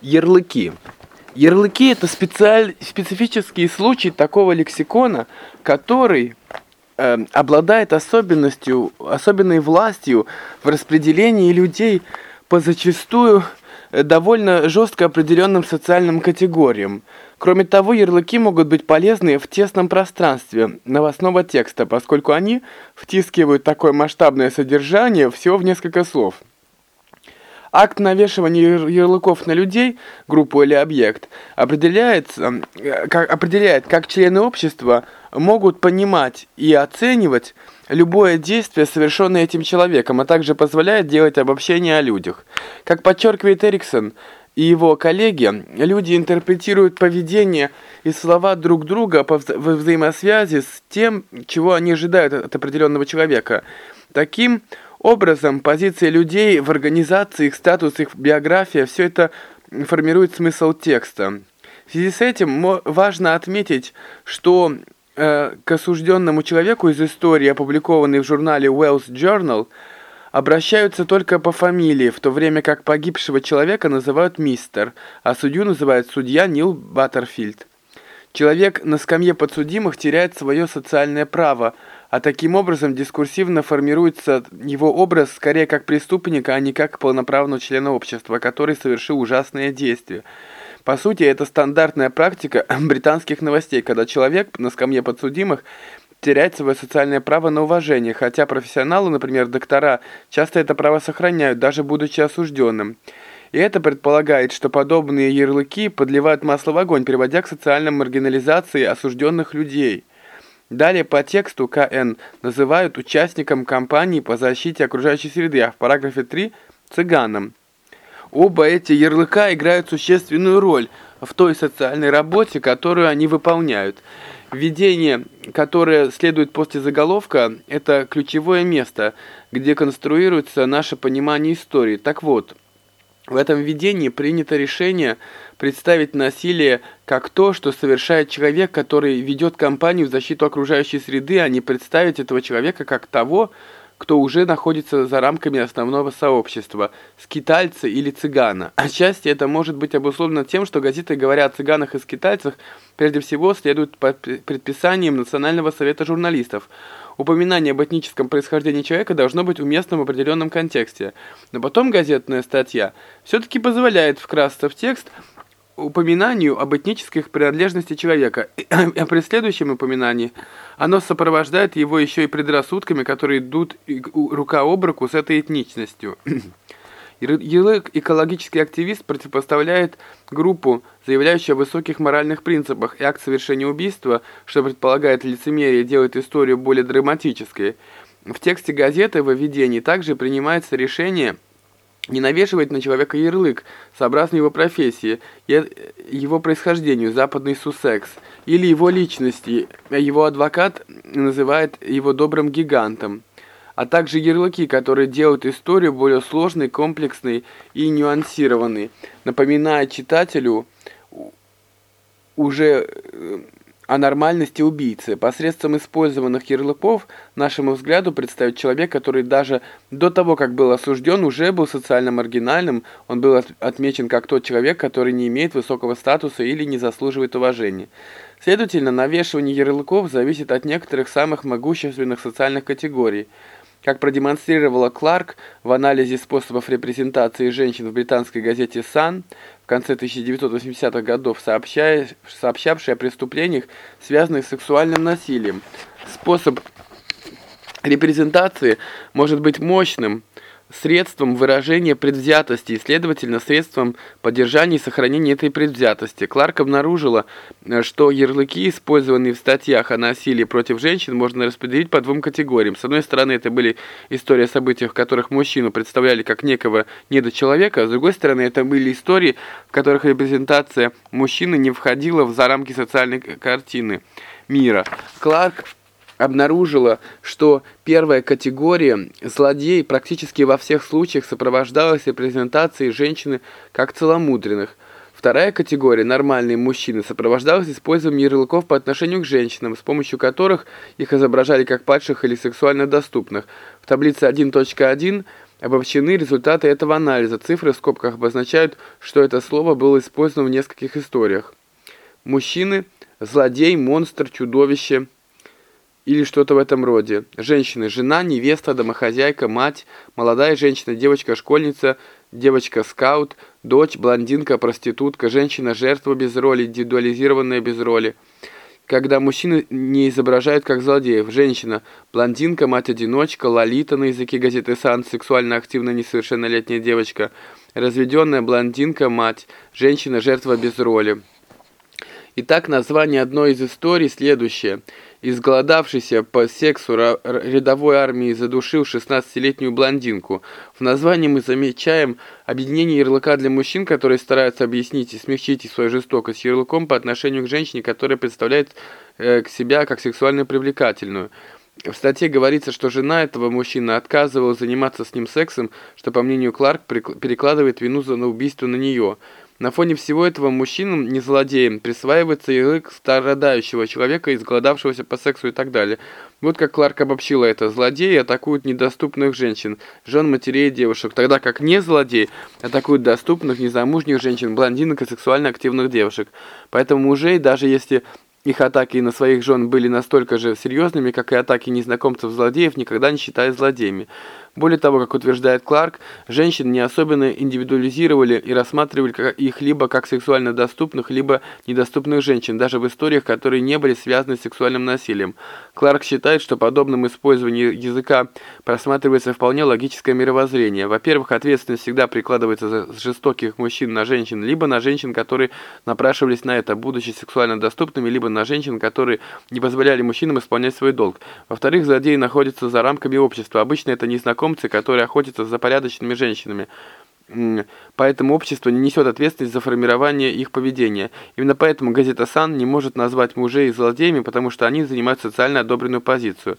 Ярлыки. Ярлыки – это специаль... специфический случай такого лексикона, который э, обладает особенностью, особенной властью в распределении людей по зачастую э, довольно жестко определенным социальным категориям. Кроме того, ярлыки могут быть полезны в тесном пространстве новостного текста, поскольку они втискивают такое масштабное содержание всего в несколько слов. Акт навешивания ярлыков на людей, группу или объект, определяется, э, как, определяет, как члены общества могут понимать и оценивать любое действие, совершенное этим человеком, а также позволяет делать обобщение о людях. Как подчеркивает Эриксон и его коллеги, люди интерпретируют поведение и слова друг друга по вза во взаимосвязи с тем, чего они ожидают от определенного человека. Таким образом, позиции людей в организации, их статус, их биография, все это формирует смысл текста. В связи с этим важно отметить, что э, к осужденному человеку из истории, опубликованной в журнале Wells Journal, обращаются только по фамилии, в то время как погибшего человека называют мистер, а судью называют судья Нил Баттерфилд. Человек на скамье подсудимых теряет свое социальное право, а таким образом дискурсивно формируется его образ скорее как преступника, а не как полноправного члена общества, который совершил ужасное действие. По сути, это стандартная практика британских новостей, когда человек на скамье подсудимых теряет свое социальное право на уважение, хотя профессионалы, например, доктора, часто это право сохраняют, даже будучи осужденным. И это предполагает, что подобные ярлыки подливают масло в огонь, приводя к социальной маргинализации осужденных людей. Далее по тексту КН называют участником кампании по защите окружающей среды, а в параграфе 3 – цыганом. Оба эти ярлыка играют существенную роль в той социальной работе, которую они выполняют. Введение, которое следует после заголовка, это ключевое место, где конструируется наше понимание истории. Так вот, в этом видении принято решение представить насилие как то, что совершает человек, который ведет кампанию в защиту окружающей среды, а не представить этого человека как того, кто уже находится за рамками основного сообщества, скитальца или цыгана. Отчасти это может быть обусловлено тем, что газеты, говоря о цыганах и скитальцах, прежде всего следуют по предписаниям Национального совета журналистов – упоминание об этническом происхождении человека должно быть уместно в определенном контексте. Но потом газетная статья все-таки позволяет вкрасться в текст упоминанию об этнической принадлежности человека, а при следующем упоминании оно сопровождает его еще и предрассудками, которые идут рука об руку с этой этничностью. Ярлык «экологический активист» противопоставляет группу, заявляющую о высоких моральных принципах, и акт совершения убийства, что предполагает лицемерие, делает историю более драматической. В тексте газеты в введении также принимается решение не навешивать на человека ярлык, сообразно его профессии, его происхождению, западный Суссекс, или его личности. Его адвокат называет его добрым гигантом а также ярлыки, которые делают историю более сложной, комплексной и нюансированной, напоминая читателю уже э, о нормальности убийцы. Посредством использованных ярлыков, нашему взгляду, представить человек, который даже до того, как был осужден, уже был социально маргинальным, он был отмечен как тот человек, который не имеет высокого статуса или не заслуживает уважения. Следовательно, навешивание ярлыков зависит от некоторых самых могущественных социальных категорий – как продемонстрировала Кларк в анализе способов репрезентации женщин в британской газете «Сан», в конце 1980-х годов, сообщавшей о преступлениях, связанных с сексуальным насилием. Способ репрезентации может быть мощным, средством выражения предвзятости и, следовательно, средством поддержания и сохранения этой предвзятости. Кларк обнаружила, э, что ярлыки, использованные в статьях о насилии против женщин, можно распределить по двум категориям. С одной стороны, это были истории о событиях, в которых мужчину представляли как некого недочеловека, а с другой стороны, это были истории, в которых репрезентация мужчины не входила в за рамки социальной картины мира. Кларк обнаружила, что первая категория злодей практически во всех случаях сопровождалась репрезентацией женщины как целомудренных. Вторая категория, нормальные мужчины, сопровождалась использованием ярлыков по отношению к женщинам, с помощью которых их изображали как падших или сексуально доступных. В таблице 1.1 обобщены результаты этого анализа. Цифры в скобках обозначают, что это слово было использовано в нескольких историях. Мужчины – злодей, монстр, чудовище или что-то в этом роде. Женщины – жена, невеста, домохозяйка, мать, молодая женщина, девочка-школьница, девочка-скаут, дочь, блондинка, проститутка, женщина-жертва без роли, индивидуализированная без роли – когда мужчины не изображают как злодеев. Женщина, блондинка, мать-одиночка, лолита на языке газеты «Сан», сексуально активная несовершеннолетняя девочка, разведенная блондинка, мать, женщина, жертва без роли. Итак, название одной из историй следующее – изголодавшийся по сексу рядовой армии задушил 16-летнюю блондинку. В названии мы замечаем объединение ярлыка для мужчин, которые стараются объяснить и смягчить свою жестокость ярлыком по отношению к женщине, которая представляет э, к себя как сексуально привлекательную. В статье говорится, что жена этого мужчины отказывалась заниматься с ним сексом, что, по мнению Кларк, перекладывает вину за убийство на нее – на фоне всего этого мужчинам, не злодеям, присваивается язык страдающего человека, изголодавшегося по сексу и так далее. Вот как Кларк обобщила это. Злодеи атакуют недоступных женщин, жен, матерей и девушек, тогда как не злодеи атакуют доступных, незамужних женщин, блондинок и сексуально активных девушек. Поэтому мужей, даже если их атаки на своих жен были настолько же серьезными, как и атаки незнакомцев-злодеев, никогда не считают злодеями. Более того, как утверждает Кларк, женщин не особенно индивидуализировали и рассматривали их либо как сексуально доступных, либо недоступных женщин, даже в историях, которые не были связаны с сексуальным насилием. Кларк считает, что подобным использованием языка просматривается вполне логическое мировоззрение. Во-первых, ответственность всегда прикладывается за жестоких мужчин на женщин, либо на женщин, которые напрашивались на это, будучи сексуально доступными, либо на женщин, которые не позволяли мужчинам исполнять свой долг. Во-вторых, злодеи находятся за рамками общества. Обычно это незнакомые незнакомцы, которые охотятся за порядочными женщинами. Поэтому общество не несет ответственность за формирование их поведения. Именно поэтому газета «Сан» не может назвать мужей злодеями, потому что они занимают социально одобренную позицию.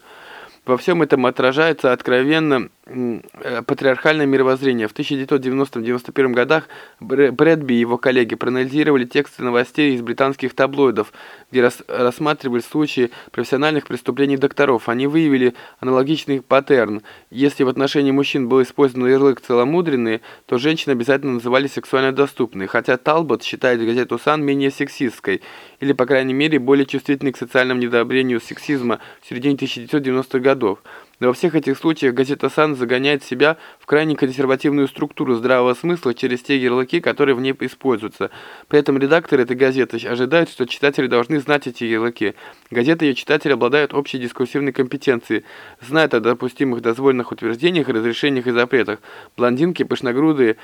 Во всем этом отражается откровенно э, патриархальное мировоззрение. В 1990-91 годах Брэдби и его коллеги проанализировали тексты новостей из британских таблоидов, где рас рассматривали случаи профессиональных преступлений докторов. Они выявили аналогичный паттерн. Если в отношении мужчин был использован ярлык «целомудренные», то женщины обязательно называли сексуально доступной, хотя Талбот считает газету «Сан» менее сексистской, или, по крайней мере, более чувствительной к социальному недообрению сексизма в середине 1990-х годов годов. Но во всех этих случаях газета «Сан» загоняет себя в крайне консервативную структуру здравого смысла через те ярлыки, которые в ней используются. При этом редакторы этой газеты ожидают, что читатели должны знать эти ярлыки. Газета и ее читатели обладают общей дискурсивной компетенцией, знают о допустимых дозволенных утверждениях, разрешениях и запретах. Блондинки, пышногрудые,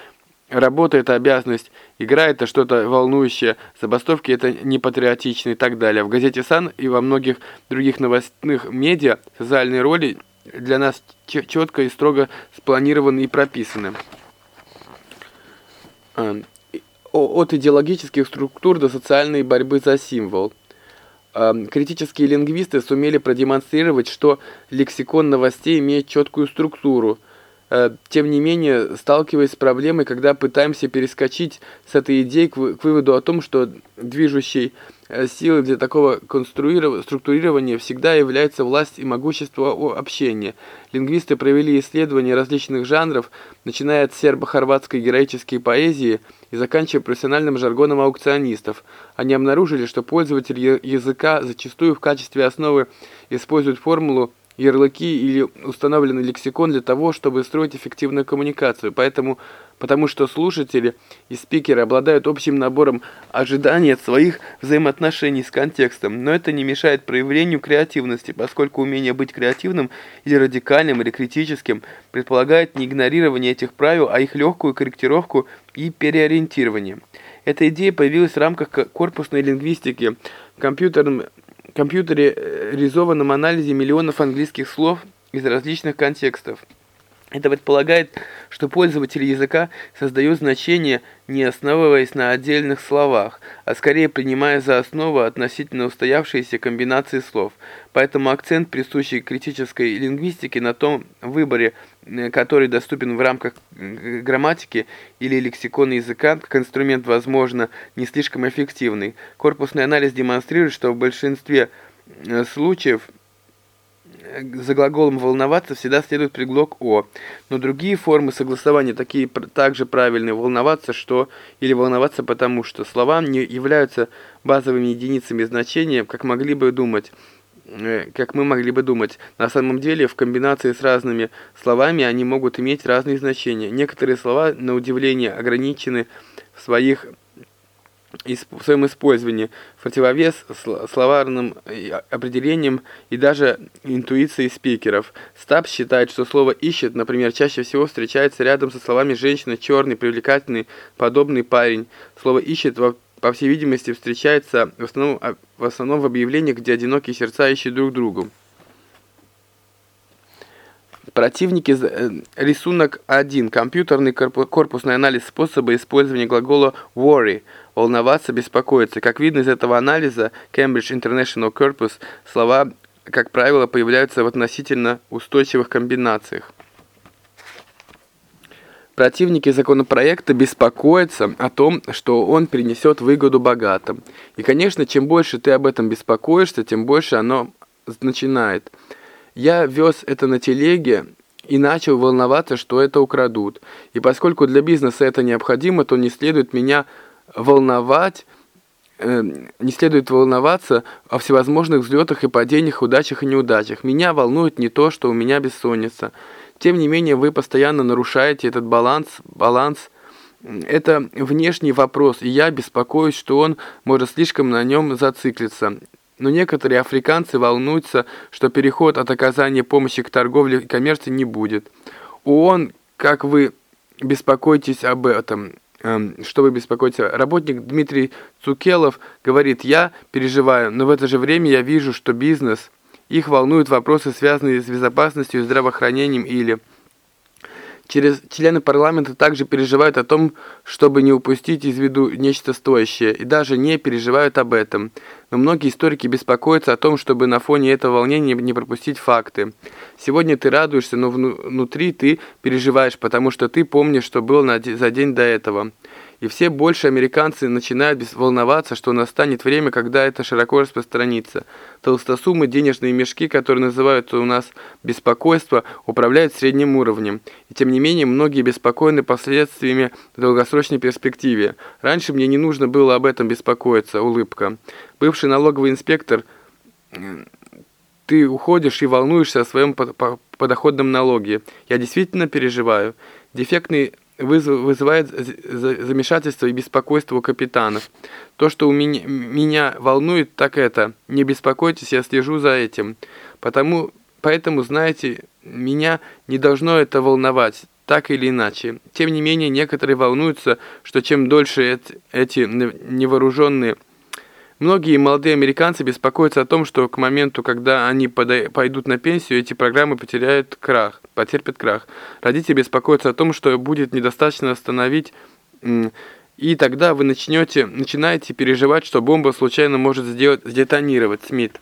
Работа – это обязанность, игра – это что-то волнующее, забастовки – это непатриотично и так далее. В газете «Сан» и во многих других новостных медиа социальные роли для нас четко и строго спланированы и прописаны. А, от идеологических структур до социальной борьбы за символ. А, критические лингвисты сумели продемонстрировать, что лексикон новостей имеет четкую структуру – тем не менее, сталкиваясь с проблемой, когда пытаемся перескочить с этой идеи к, выводу о том, что движущей э, силой для такого структурирования всегда является власть и могущество общения. Лингвисты провели исследования различных жанров, начиная от сербо-хорватской героической поэзии и заканчивая профессиональным жаргоном аукционистов. Они обнаружили, что пользователь языка зачастую в качестве основы использует формулу ярлыки или установленный лексикон для того, чтобы строить эффективную коммуникацию. Поэтому, потому что слушатели и спикеры обладают общим набором ожиданий от своих взаимоотношений с контекстом. Но это не мешает проявлению креативности, поскольку умение быть креативным или радикальным, или критическим предполагает не игнорирование этих правил, а их легкую корректировку и переориентирование. Эта идея появилась в рамках корпусной лингвистики, компьютерном компьютеризованном анализе миллионов английских слов из различных контекстов. Это предполагает, что пользователь языка создает значение, не основываясь на отдельных словах, а скорее принимая за основу относительно устоявшиеся комбинации слов. Поэтому акцент, присущий критической лингвистике, на том выборе, э, который доступен в рамках э, грамматики или лексикона языка, как инструмент, возможно, не слишком эффективный. Корпусный анализ демонстрирует, что в большинстве э, случаев за глаголом «волноваться» всегда следует предлог «о». Но другие формы согласования такие также правильные. «Волноваться что» или «волноваться потому что». Слова не являются базовыми единицами значения, как могли бы думать э, как мы могли бы думать. На самом деле, в комбинации с разными словами они могут иметь разные значения. Некоторые слова, на удивление, ограничены в своих в своем использовании, в противовес словарным определениям и даже интуиции спикеров. Стаб считает, что слово «ищет», например, чаще всего встречается рядом со словами «женщина», «черный», «привлекательный», «подобный парень». Слово «ищет» по всей видимости встречается в основном, а, в основном в объявлениях, где одинокие сердца ищут друг другу. Противники э, рисунок 1. Компьютерный корпусный анализ способа использования глагола worry – волноваться, беспокоиться. Как видно из этого анализа Cambridge International Corpus, слова, как правило, появляются в относительно устойчивых комбинациях. Противники законопроекта беспокоятся о том, что он принесет выгоду богатым. И, конечно, чем больше ты об этом беспокоишься, тем больше оно начинает – я вез это на телеге и начал волноваться, что это украдут. И поскольку для бизнеса это необходимо, то не следует меня волновать, не следует волноваться о всевозможных взлетах и падениях, удачах и неудачах. Меня волнует не то, что у меня бессонница. Тем не менее, вы постоянно нарушаете этот баланс, баланс это внешний вопрос, и я беспокоюсь, что он может слишком на нем зациклиться. Но некоторые африканцы волнуются, что переход от оказания помощи к торговле и коммерции не будет. ООН, как вы беспокоитесь об этом, эм, что вы беспокоитесь? Работник Дмитрий Цукелов говорит, я переживаю, но в это же время я вижу, что бизнес, их волнуют вопросы, связанные с безопасностью здравоохранением или... Через члены парламента также переживают о том, чтобы не упустить из виду нечто стоящее, и даже не переживают об этом. Но многие историки беспокоятся о том, чтобы на фоне этого волнения не пропустить факты. Сегодня ты радуешься, но внутри ты переживаешь, потому что ты помнишь, что было за день до этого. И все больше американцы начинают волноваться, что настанет время, когда это широко распространится. Толстосумы, денежные мешки, которые называются у нас беспокойство, управляют средним уровнем. И тем не менее, многие беспокойны последствиями в долгосрочной перспективе. Раньше мне не нужно было об этом беспокоиться, улыбка. Бывший налоговый инспектор ты уходишь и волнуешься о своем подоходном налоге. Я действительно переживаю. Дефектный вызывает замешательство и беспокойство у капитанов. То, что у меня, меня волнует, так это. Не беспокойтесь, я слежу за этим. Потому, поэтому, знаете, меня не должно это волновать, так или иначе. Тем не менее, некоторые волнуются, что чем дольше эти невооруженные Многие молодые американцы беспокоятся о том, что к моменту, когда они пойдут на пенсию, эти программы потеряют крах, потерпят крах. Родители беспокоятся о том, что будет недостаточно остановить, и тогда вы начнете, начинаете переживать, что бомба случайно может сделать, сдетонировать. Смит.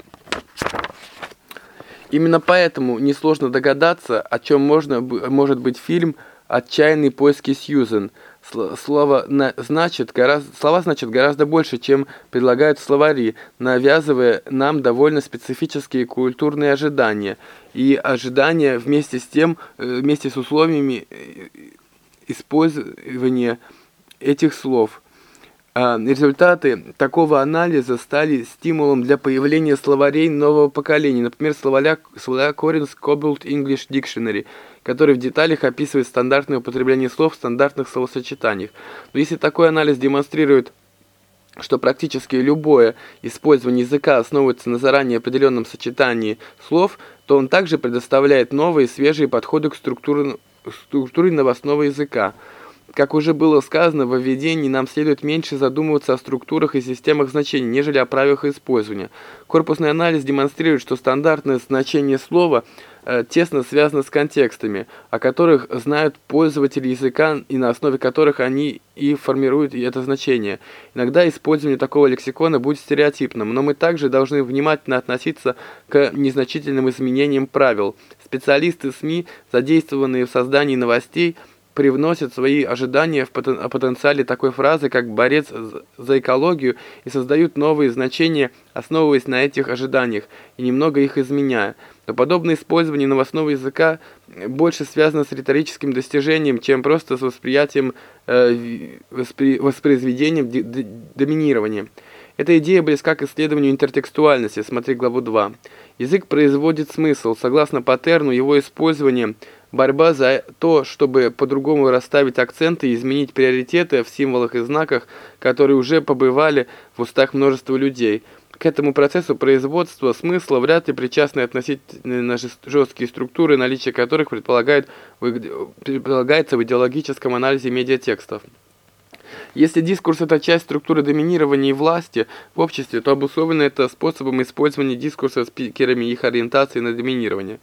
Именно поэтому несложно догадаться, о чем можно, может быть фильм «Отчаянные поиски Сьюзен», Слово на, значит гораздо, слова значат гораздо больше, чем предлагают словари, навязывая нам довольно специфические культурные ожидания. И ожидания вместе с тем, э, вместе с условиями э, использования этих слов. А, результаты такого анализа стали стимулом для появления словарей нового поколения, например, словаря, словаря Corins Cobalt English Dictionary – который в деталях описывает стандартное употребление слов в стандартных словосочетаниях. Но если такой анализ демонстрирует что практически любое использование языка основывается на заранее определенном сочетании слов, то он также предоставляет новые свежие подходы к структуре, структуре новостного языка. Как уже было сказано, в введении нам следует меньше задумываться о структурах и системах значений, нежели о правилах использования. Корпусный анализ демонстрирует, что стандартное значение слова – Э, тесно связано с контекстами, о которых знают пользователи языка и на основе которых они и формируют это значение. Иногда использование такого лексикона будет стереотипным, но мы также должны внимательно относиться к незначительным изменениям правил. Специалисты СМИ, задействованные в создании новостей, привносят свои ожидания в потен о потенциале такой фразы, как «борец за экологию» и создают новые значения, основываясь на этих ожиданиях и немного их изменяя. Но подобное использование новостного языка больше связано с риторическим достижением, чем просто с восприятием, э, воспри воспроизведением доминирования. Эта идея близка к исследованию интертекстуальности, смотри главу 2. Язык производит смысл. Согласно паттерну его использования, борьба за то, чтобы по-другому расставить акценты и изменить приоритеты в символах и знаках, которые уже побывали в устах множества людей. К этому процессу производства смысла вряд ли причастны относительно жесткие структуры, наличие которых предполагает, предполагается в идеологическом анализе медиатекстов. Если дискурс – это часть структуры доминирования и власти в обществе, то обусловлено это способом использования дискурса спикерами и их ориентации на доминирование.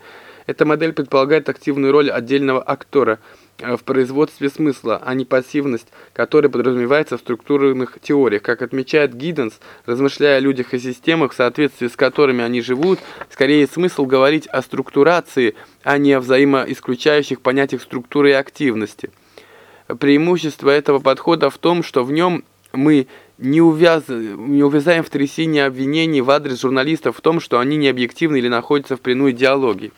Эта модель предполагает активную роль отдельного актора э, в производстве смысла, а не пассивность, которая подразумевается в структурных теориях. Как отмечает Гидденс, размышляя о людях и системах, в соответствии с которыми они живут, скорее смысл говорить о структурации, а не о взаимоисключающих понятиях структуры и активности. Преимущество этого подхода в том, что в нем мы не, увяз... не увязаем в трясине обвинений в адрес журналистов в том, что они не объективны или находятся в плену идеологии.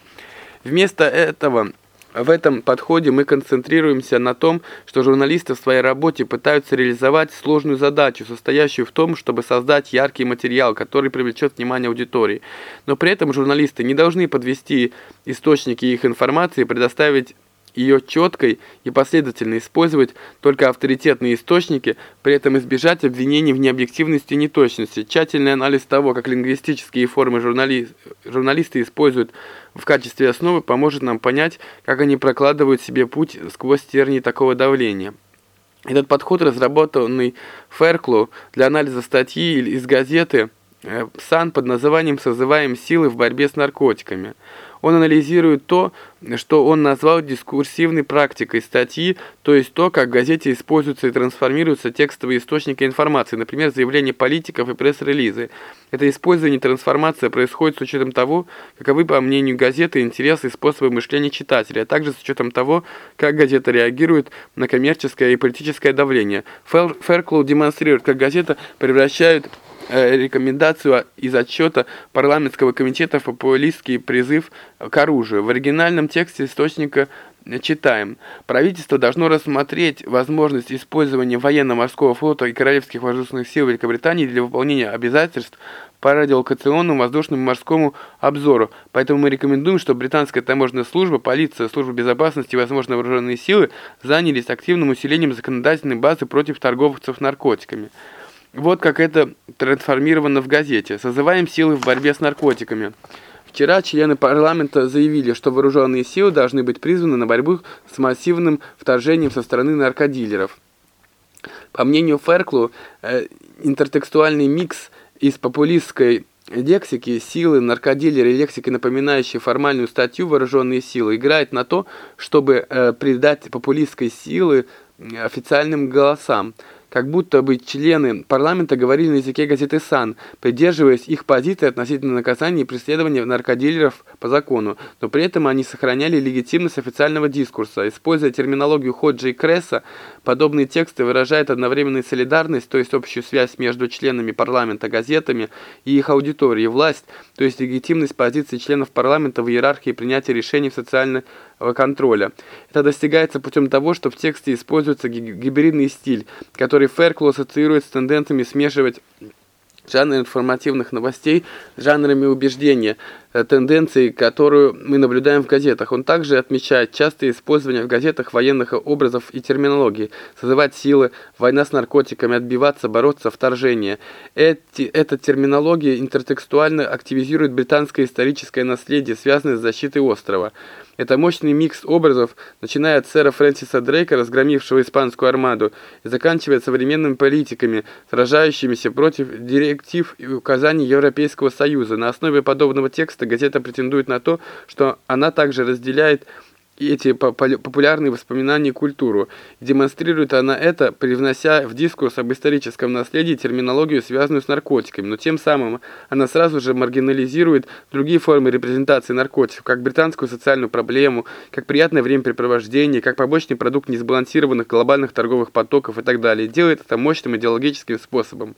Вместо этого в этом подходе мы концентрируемся на том, что журналисты в своей работе пытаются реализовать сложную задачу, состоящую в том, чтобы создать яркий материал, который привлечет внимание аудитории. Но при этом журналисты не должны подвести источники их информации и предоставить ее четкой и последовательно использовать только авторитетные источники, при этом избежать обвинений в необъективности и неточности. Тщательный анализ того, как лингвистические формы журнали... журналисты используют в качестве основы, поможет нам понять, как они прокладывают себе путь сквозь тернии такого давления. Этот подход, разработанный Ферклу для анализа статьи из газеты э, «Сан» под названием «Созываем силы в борьбе с наркотиками». Он анализирует то, что он назвал дискурсивной практикой статьи, то есть то, как в газете используются и трансформируются текстовые источники информации, например, заявления политиков и пресс-релизы. Это использование и трансформация происходит с учетом того, каковы, по мнению газеты, интересы и способы мышления читателя, а также с учетом того, как газета реагирует на коммерческое и политическое давление. Ферклоу демонстрирует, как газета превращает Э, рекомендацию из отчета парламентского комитета популистский призыв к оружию. В оригинальном тексте источника читаем. Правительство должно рассмотреть возможность использования военно-морского флота и королевских воздушных сил Великобритании для выполнения обязательств по радиолокационному, воздушному морскому обзору. Поэтому мы рекомендуем, чтобы британская таможенная служба, полиция, служба безопасности и, возможно, вооруженные силы занялись активным усилением законодательной базы против торговцев наркотиками. Вот как это трансформировано в газете. Созываем силы в борьбе с наркотиками. Вчера члены парламента заявили, что вооруженные силы должны быть призваны на борьбу с массивным вторжением со стороны наркодилеров. По мнению Ферклу, э, интертекстуальный микс из популистской лексики, силы, наркодилера и лексики, напоминающей формальную статью «Вооруженные силы», играет на то, чтобы э, придать популистской силы официальным голосам как будто бы члены парламента говорили на языке газеты «Сан», придерживаясь их позиции относительно наказания и преследования наркодилеров по закону, но при этом они сохраняли легитимность официального дискурса. Используя терминологию Ходжи и Кресса, подобные тексты выражают одновременную солидарность, то есть общую связь между членами парламента, газетами и их аудиторией, власть, то есть легитимность позиции членов парламента в иерархии принятия решений в социальной контроля. Это достигается путем того, что в тексте используется гибридный стиль, который Ферклу ассоциирует с тенденциями смешивать жанр информативных новостей с жанрами убеждения, э, тенденции, которую мы наблюдаем в газетах. Он также отмечает частое использование в газетах военных образов и терминологии, созывать силы, война с наркотиками, отбиваться, бороться, вторжение. Эти, эта терминология интертекстуально активизирует британское историческое наследие, связанное с защитой острова. Это мощный микс образов, начиная от сэра Фрэнсиса Дрейка, разгромившего испанскую армаду, и заканчивая современными политиками, сражающимися против директив и указаний Европейского Союза. На основе подобного текста газета претендует на то, что она также разделяет эти популярные воспоминания и культуру. Демонстрирует она это, привнося в дискурс об историческом наследии терминологию, связанную с наркотиками, но тем самым она сразу же маргинализирует другие формы репрезентации наркотиков, как британскую социальную проблему, как приятное времяпрепровождение, как побочный продукт несбалансированных глобальных торговых потоков и так далее. Делает это мощным идеологическим способом.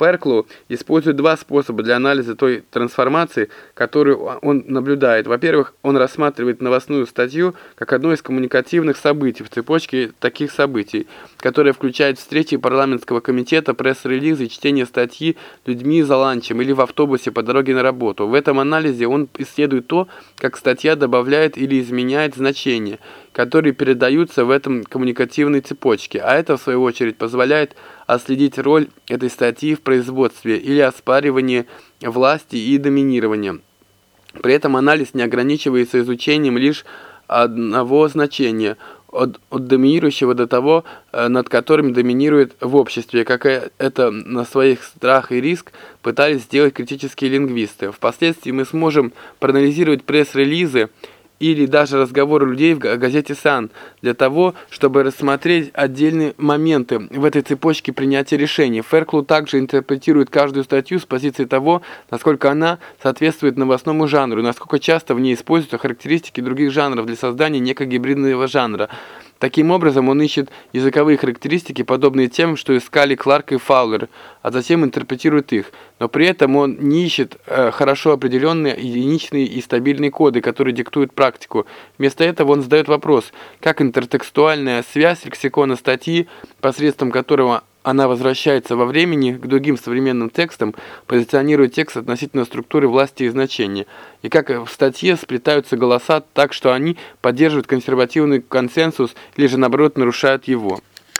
Ферклу использует два способа для анализа той трансформации, которую он наблюдает. Во-первых, он рассматривает новостную статью как одно из коммуникативных событий в цепочке таких событий, которая включает встречи парламентского комитета, пресс-релизы, чтение статьи людьми за ланчем или в автобусе по дороге на работу. В этом анализе он исследует то, как статья добавляет или изменяет значение, которые передаются в этом коммуникативной цепочке, а это, в свою очередь, позволяет отследить роль этой статьи в производстве или оспаривании власти и доминирования. При этом анализ не ограничивается изучением лишь одного значения, от, от доминирующего до того, э, над которым доминирует в обществе, как это на своих страх и риск пытались сделать критические лингвисты. Впоследствии мы сможем проанализировать пресс-релизы, или даже разговоры людей в газете «Сан» для того, чтобы рассмотреть отдельные моменты в этой цепочке принятия решений. Ферклу также интерпретирует каждую статью с позиции того, насколько она соответствует новостному жанру, насколько часто в ней используются характеристики других жанров для создания некого гибридного жанра. Таким образом, он ищет языковые характеристики, подобные тем, что искали Кларк и Фаулер, а затем интерпретирует их. Но при этом он не ищет э, хорошо определенные единичные и стабильные коды, которые диктуют практику. Вместо этого он задает вопрос, как интертекстуальная связь лексикона статьи, посредством которого она возвращается во времени к другим современным текстам, позиционирует текст относительно структуры власти и значения, и как в статье сплетаются голоса так, что они поддерживают консервативный консенсус или же наоборот нарушают его.